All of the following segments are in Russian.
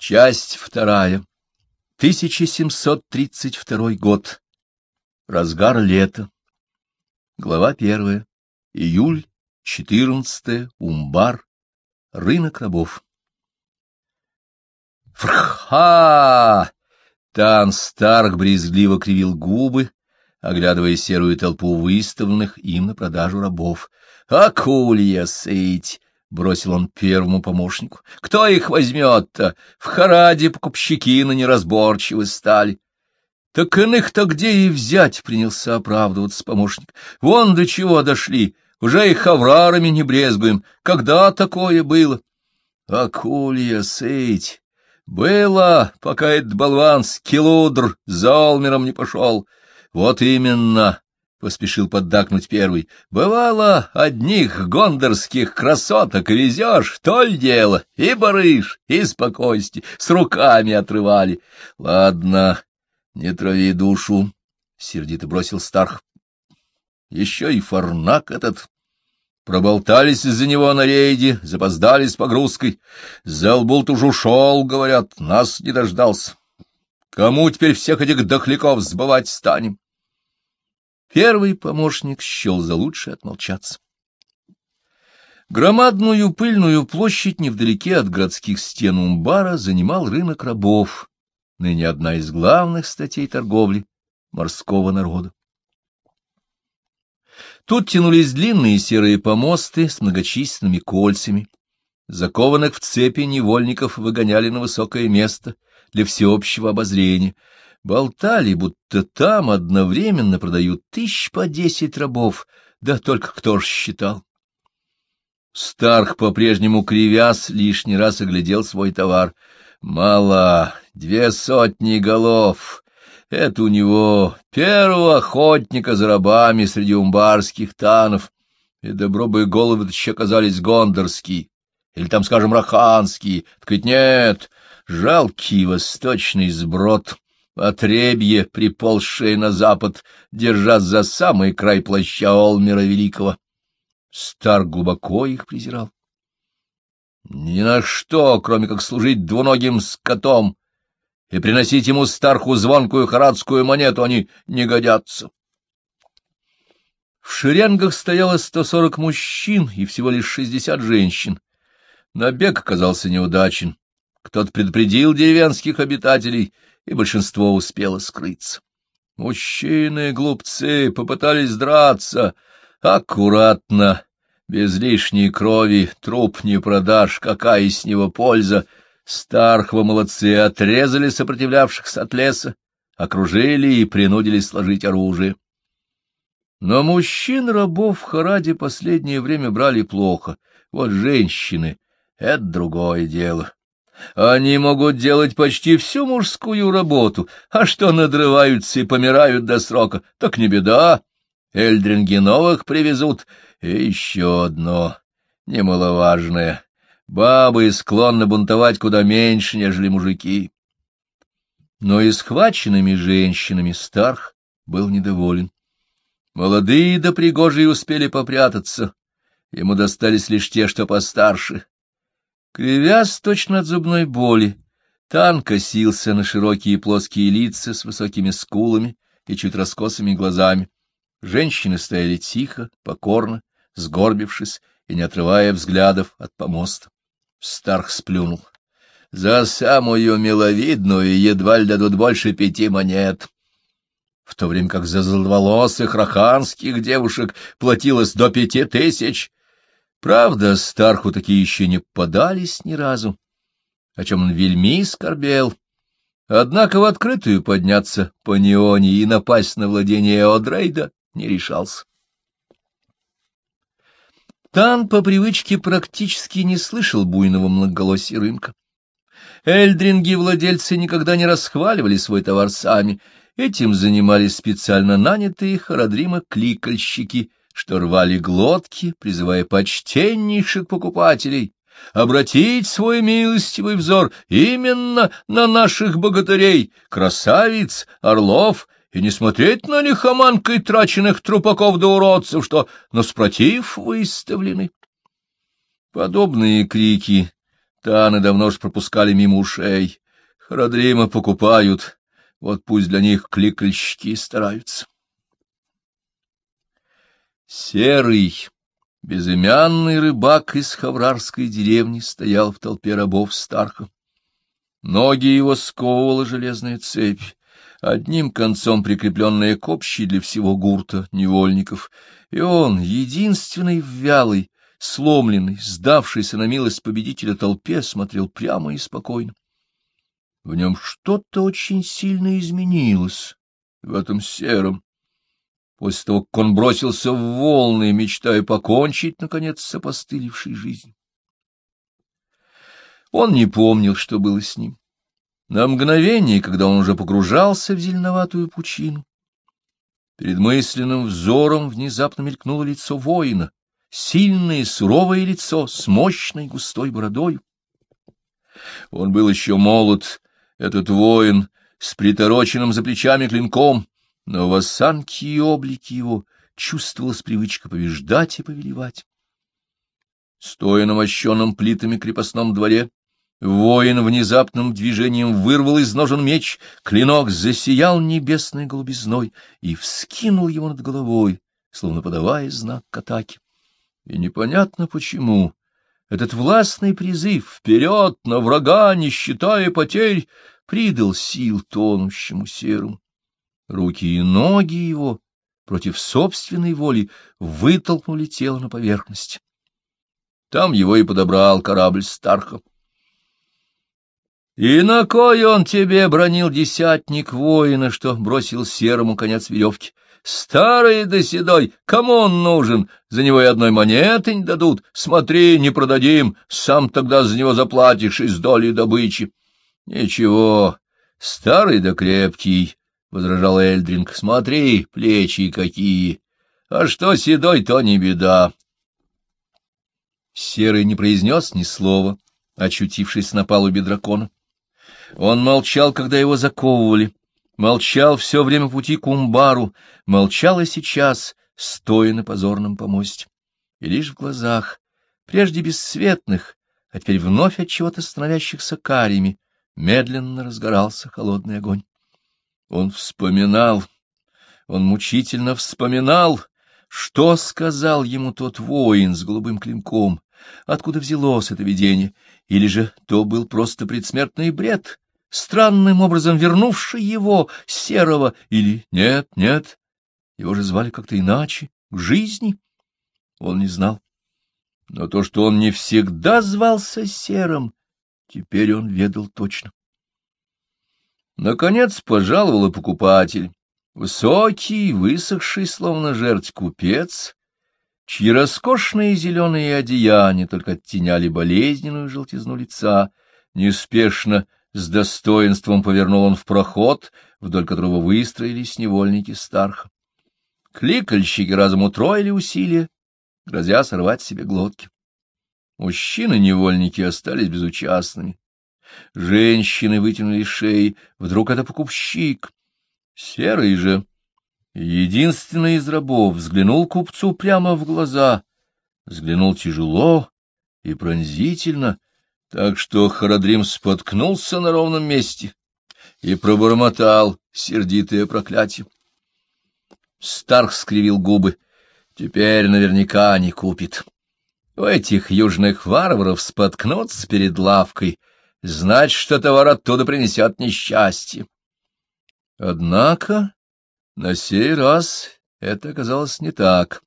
Часть вторая. 1732 год. Разгар лета. Глава первая. Июль, 14 Умбар. Рынок рабов. Фрха! Тан Старк брезгливо кривил губы, оглядывая серую толпу выставленных им на продажу рабов. «Акулья сыть!» — бросил он первому помощнику. — Кто их возьмет-то? В Хараде покупщики на неразборчивы стали. — Так иных-то где и взять, — принялся оправдываться помощник. — Вон до чего дошли, уже и хаврарами не брезгуем. Когда такое было? — Акулья сыть! Было, пока этот болван Скилудр за Олмером не пошел. Вот именно, — поспешил поддакнуть первый. — Бывало, одних гондорских красоток везешь, то ли дело, и барыш, и спокойствие, с руками отрывали. — Ладно, не трави душу, — сердито бросил Старх. — Еще и фарнак этот. Проболтались из-за него на рейде, запоздали с погрузкой. Залбулт уж ушел, говорят, нас не дождался. Кому теперь всех этих дохляков сбывать станем? — Первый помощник счел за лучшее отмолчаться. Громадную пыльную площадь невдалеке от городских стен Умбара занимал рынок рабов, ныне одна из главных статей торговли морского народа. Тут тянулись длинные серые помосты с многочисленными кольцами. Закованных в цепи невольников выгоняли на высокое место для всеобщего обозрения — Болтали, будто там одновременно продают тысяч по десять рабов, да только кто ж считал. Старх, по-прежнему кривясь, лишний раз оглядел свой товар. Мало, две сотни голов. Это у него первого охотника за рабами среди умбарских танов. И добро бы головы еще оказались гондорские, или там, скажем, раханские. Так ведь нет, жалкий восточный сброд — отребье, приползшее на запад, держась за самый край плаща Олмера Великого. Стар глубоко их презирал. Ни на что, кроме как служить двуногим скотом и приносить ему старху звонкую харадскую монету, они не годятся. В шеренгах стояло сто сорок мужчин и всего лишь шестьдесят женщин. Набег оказался неудачен. Кто-то предупредил деревенских обитателей — и большинство успело скрыться. Мужчины-глупцы попытались драться. Аккуратно, без лишней крови, труп не продашь, какая с него польза. Стархова молодцы отрезали сопротивлявшихся от леса, окружили и принудили сложить оружие. Но мужчин-рабов в Хараде последнее время брали плохо. Вот женщины — это другое дело. Они могут делать почти всю мужскую работу, а что надрываются и помирают до срока, так не беда. Эльдринги новых привезут. И еще одно, немаловажное. Бабы склонны бунтовать куда меньше, нежели мужики. Но и схваченными женщинами Старх был недоволен. Молодые да пригожие успели попрятаться. Ему достались лишь те, что постарше. Кривясь точно от зубной боли, Тан косился на широкие плоские лица с высокими скулами и чуть раскосыми глазами. Женщины стояли тихо, покорно, сгорбившись и не отрывая взглядов от помоста. Старх сплюнул. — За самую миловидную едва ли дадут больше пяти монет. В то время как за золотоволосых раханских девушек платилось до пяти тысяч, Правда, Старху такие еще не подались ни разу, о чем он вельми скорбел. Однако в открытую подняться по Неоне и напасть на владение Одрейда не решался. Тан по привычке практически не слышал буйного многоголосия рынка. Эльдринги-владельцы никогда не расхваливали свой товар сами, этим занимались специально нанятые харадрима-кликальщики — что рвали глотки, призывая почтеннейших покупателей обратить свой милостивый взор именно на наших богатырей, красавиц, орлов, и не смотреть на них оманкой траченных трупаков да уродцев, что наспротив выставлены. Подобные крики Таны давно ж пропускали мимо ушей. Харадрима покупают, вот пусть для них кликальщики стараются. Серый, безымянный рыбак из хаврарской деревни стоял в толпе рабов Старха. Ноги его сковывала железная цепь, одним концом прикрепленная к общей для всего гурта невольников, и он, единственный вялый, сломленный, сдавшийся на милость победителя толпе, смотрел прямо и спокойно. В нем что-то очень сильно изменилось, в этом сером. После того, как он бросился в волны, мечтая покончить, наконец, с опостылевшей жизнью. Он не помнил, что было с ним. На мгновение, когда он уже погружался в зеленоватую пучину, перед мысленным взором внезапно мелькнуло лицо воина, сильное суровое лицо с мощной густой бородой. Он был еще молод, этот воин, с притороченным за плечами клинком, но в осанке и облике его чувствовалась привычка побеждать и повелевать. Стоя на мощенном плитами крепостном дворе, воин внезапным движением вырвал из ножен меч, клинок засиял небесной голубизной и вскинул его над головой, словно подавая знак к атаке. И непонятно почему этот властный призыв «Вперед, на врага, не считая потерь!» придал сил тонущему серому. Руки и ноги его против собственной воли вытолкнули тело на поверхность. Там его и подобрал корабль Старха. И на кой он тебе бронил десятник воина, что бросил серому конец веревки? Старый да седой, кому он нужен? За него и одной монеты не дадут. Смотри, не продадим, сам тогда за него заплатишь из доли добычи. Ничего, старый да крепкий, — возражал Эльдринг. Смотри, плечи какие. А что седой, то не беда. Серый не произнес ни слова, очутившись на палубе дракона. Он молчал, когда его заковывали, молчал все время пути к Умбару, молчал и сейчас, стоя на позорном помосте. И лишь в глазах, прежде бесцветных, а теперь вновь от чего-то становящихся карими, медленно разгорался холодный огонь. Он вспоминал, он мучительно вспоминал, что сказал ему тот воин с голубым клинком, откуда взялось это видение, или же то был просто предсмертный бред, странным образом вернувший его, серого, или нет, нет, его же звали как-то иначе, к жизни. Он не знал. Но то, что он не всегда звался серым, теперь он ведал точно. Наконец пожаловал покупатель, высокий, высохший, словно жерть купец, чьи роскошные зеленые одеяния только оттеняли болезненную желтизну лица, неспешно, с достоинством повернул он в проход, вдоль которого выстроились невольники Старха. Кликальщики разом утроили усилия, грозя сорвать себе глотки. Мужчины-невольники остались безучастными. Женщины вытянули шеи, вдруг это покупщик. Серый же, единственный из рабов, взглянул купцу прямо в глаза, взглянул тяжело и пронзительно, так что Харадрим споткнулся на ровном месте и пробормотал сердитое проклятие. Старх скривил губы. Теперь наверняка не купит. У этих южных варваров споткнуться перед лавкой — знать, что товар оттуда принесет несчастье. Однако на сей раз это оказалось не так.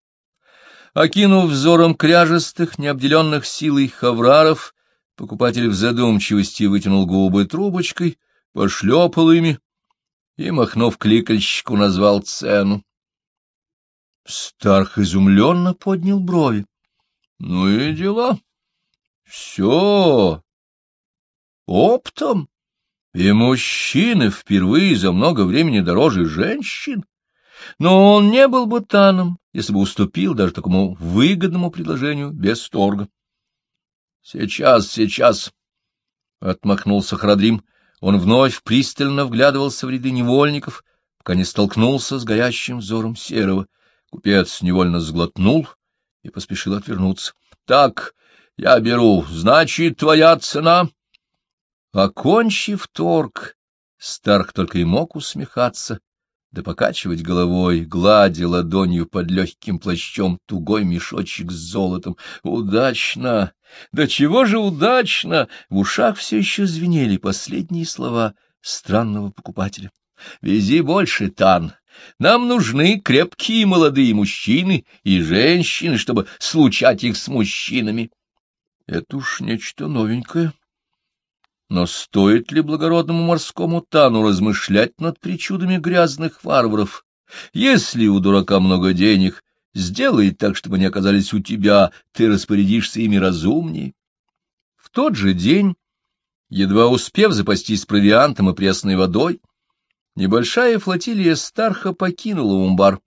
Окинув взором кряжестых, необделенных силой хавраров, покупатель в задумчивости вытянул губы трубочкой, пошлепал ими и, махнув кликальщику, назвал цену. Старх изумленно поднял брови. — Ну и дела. Все, оптом, и мужчины впервые за много времени дороже женщин. Но он не был бы таном, если бы уступил даже такому выгодному предложению без торга. — Сейчас, сейчас! — отмахнулся Храдрим. Он вновь пристально вглядывался в ряды невольников, пока не столкнулся с горящим взором серого. Купец невольно сглотнул и поспешил отвернуться. — Так, Я беру. Значит, твоя цена? Окончив торг, Старк только и мог усмехаться, да покачивать головой, гладя ладонью под легким плащом тугой мешочек с золотом. Удачно! Да чего же удачно! В ушах все еще звенели последние слова странного покупателя. Вези больше, Тан. Нам нужны крепкие молодые мужчины и женщины, чтобы случать их с мужчинами. Это уж нечто новенькое. Но стоит ли благородному морскому тану размышлять над причудами грязных варваров? Если у дурака много денег, сделай так, чтобы они оказались у тебя, ты распорядишься ими разумнее. В тот же день, едва успев запастись провиантом и пресной водой, небольшая флотилия Старха покинула Умбар,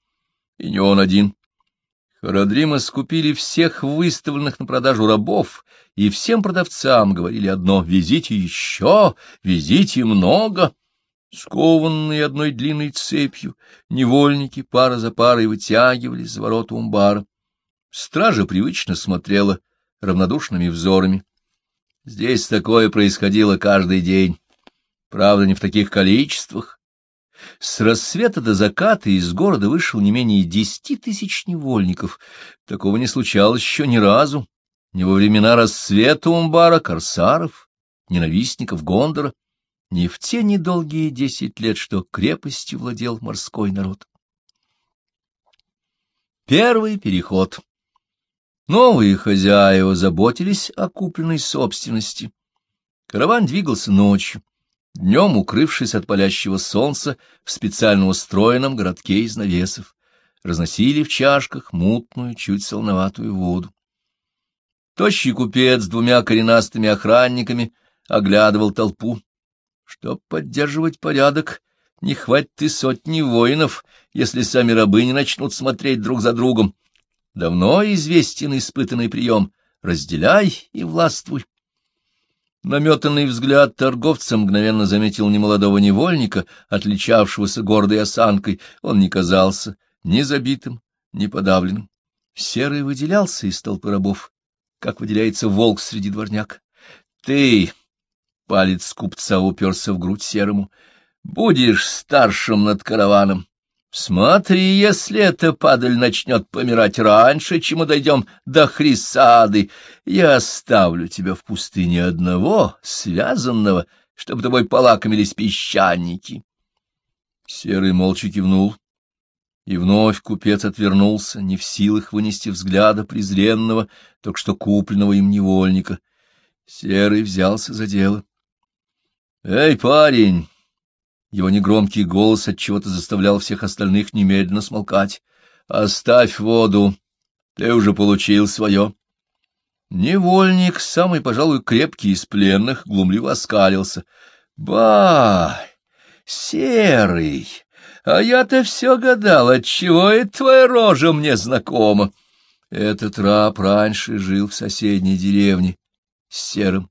и не он один. Харадрима скупили всех выставленных на продажу рабов, и всем продавцам говорили одно — «Везите еще, везите много». Скованные одной длинной цепью, невольники пара за парой вытягивались за ворота умбара. Стража привычно смотрела равнодушными взорами. Здесь такое происходило каждый день. Правда, не в таких количествах, с рассвета до заката из города вышел не менее десяти тысяч невольников. Такого не случалось еще ни разу, ни во времена рассвета Умбара, корсаров, ненавистников Гондора, ни в те недолгие десять лет, что крепостью владел морской народ. Первый переход. Новые хозяева заботились о купленной собственности. Караван двигался ночью днем укрывшись от палящего солнца в специально устроенном городке из навесов, разносили в чашках мутную, чуть солоноватую воду. Тощий купец с двумя коренастыми охранниками оглядывал толпу. Чтоб поддерживать порядок, не хватит и сотни воинов, если сами рабы не начнут смотреть друг за другом. Давно известен испытанный прием — разделяй и властвуй. Наметанный взгляд торговца мгновенно заметил немолодого невольника, отличавшегося гордой осанкой. Он не казался ни забитым, ни подавленным. Серый выделялся из толпы рабов, как выделяется волк среди дворняк. — Ты, — палец купца уперся в грудь серому, — будешь старшим над караваном. Смотри, если эта падаль начнет помирать раньше, чем мы дойдем до Хрисады, я оставлю тебя в пустыне одного, связанного, чтобы тобой полакомились песчаники. Серый молча кивнул, и вновь купец отвернулся, не в силах вынести взгляда презренного, только что купленного им невольника. Серый взялся за дело. — Эй, парень! Его негромкий голос отчего-то заставлял всех остальных немедленно смолкать. «Оставь воду, ты уже получил свое». Невольник, самый, пожалуй, крепкий из пленных, глумливо оскалился. «Ба! Серый! А я-то все гадал, отчего и твоя рожа мне знакома!» Этот раб раньше жил в соседней деревне с Серым,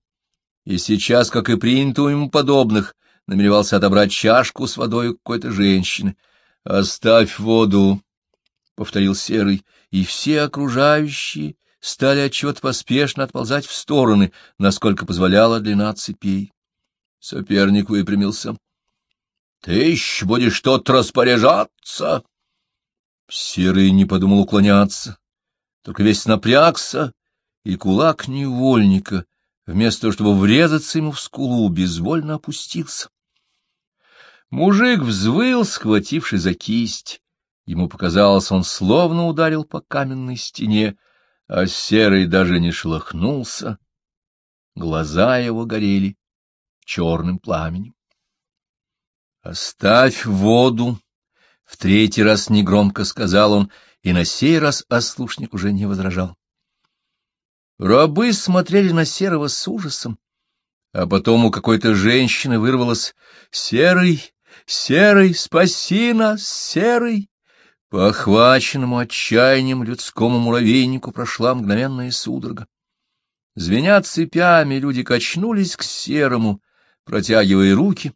и сейчас, как и принято у ему подобных, намеревался отобрать чашку с водой у какой-то женщины. — Оставь воду, — повторил Серый, и все окружающие стали отчет поспешно отползать в стороны, насколько позволяла длина цепей. Соперник выпрямился. — Ты еще будешь тут распоряжаться? Серый не подумал уклоняться, только весь напрягся, и кулак невольника, вместо того, чтобы врезаться ему в скулу, безвольно опустился. Мужик взвыл, схвативший за кисть. Ему показалось, он словно ударил по каменной стене, а серый даже не шелохнулся. Глаза его горели черным пламенем. «Оставь воду!» — в третий раз негромко сказал он, и на сей раз ослушник уже не возражал. Рабы смотрели на серого с ужасом, а потом у какой-то женщины вырвалось «Серый, Серый, спаси нас, серый! По охваченному отчаянием людскому муравейнику прошла мгновенная судорога. Звеня цепями, люди качнулись к серому, протягивая руки.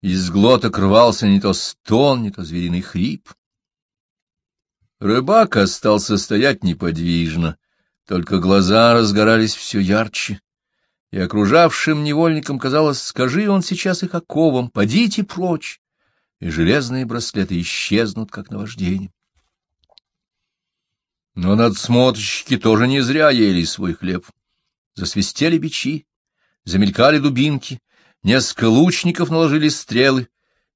Из глоток рвался не то стон, не то звериный хрип. Рыбак остался стоять неподвижно, Только глаза разгорались все ярче, и окружавшим невольникам казалось, скажи он сейчас их оковам, подите прочь, и железные браслеты исчезнут, как наваждение. Но надсмотрщики тоже не зря ели свой хлеб. Засвистели бичи, замелькали дубинки, несколько лучников наложили стрелы,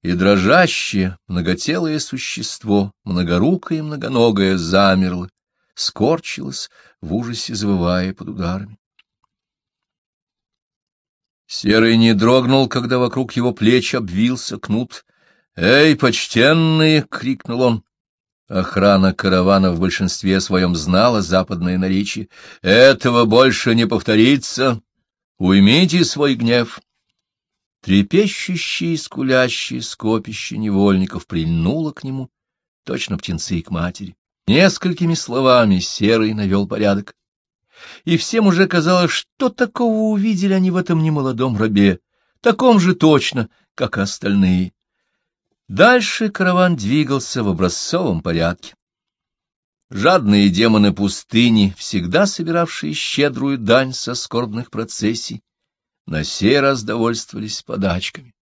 и дрожащее, многотелое существо, многорукое и многоногое, замерло, скорчилось, в ужасе завывая под ударами. Серый не дрогнул, когда вокруг его плеч обвился кнут. «Эй, почтенные!» — крикнул он. Охрана каравана в большинстве своем знала западное наречие. «Этого больше не повторится! Уймите свой гнев!» Трепещущие и скулящие скопище невольников прильнуло к нему, точно птенцы к матери. Несколькими словами Серый навел порядок. И всем уже казалось, что такого увидели они в этом немолодом рабе, таком же точно, как и остальные. Дальше караван двигался в образцовом порядке. Жадные демоны пустыни, всегда собиравшие щедрую дань со скорбных процессий, на сей раз довольствовались подачками.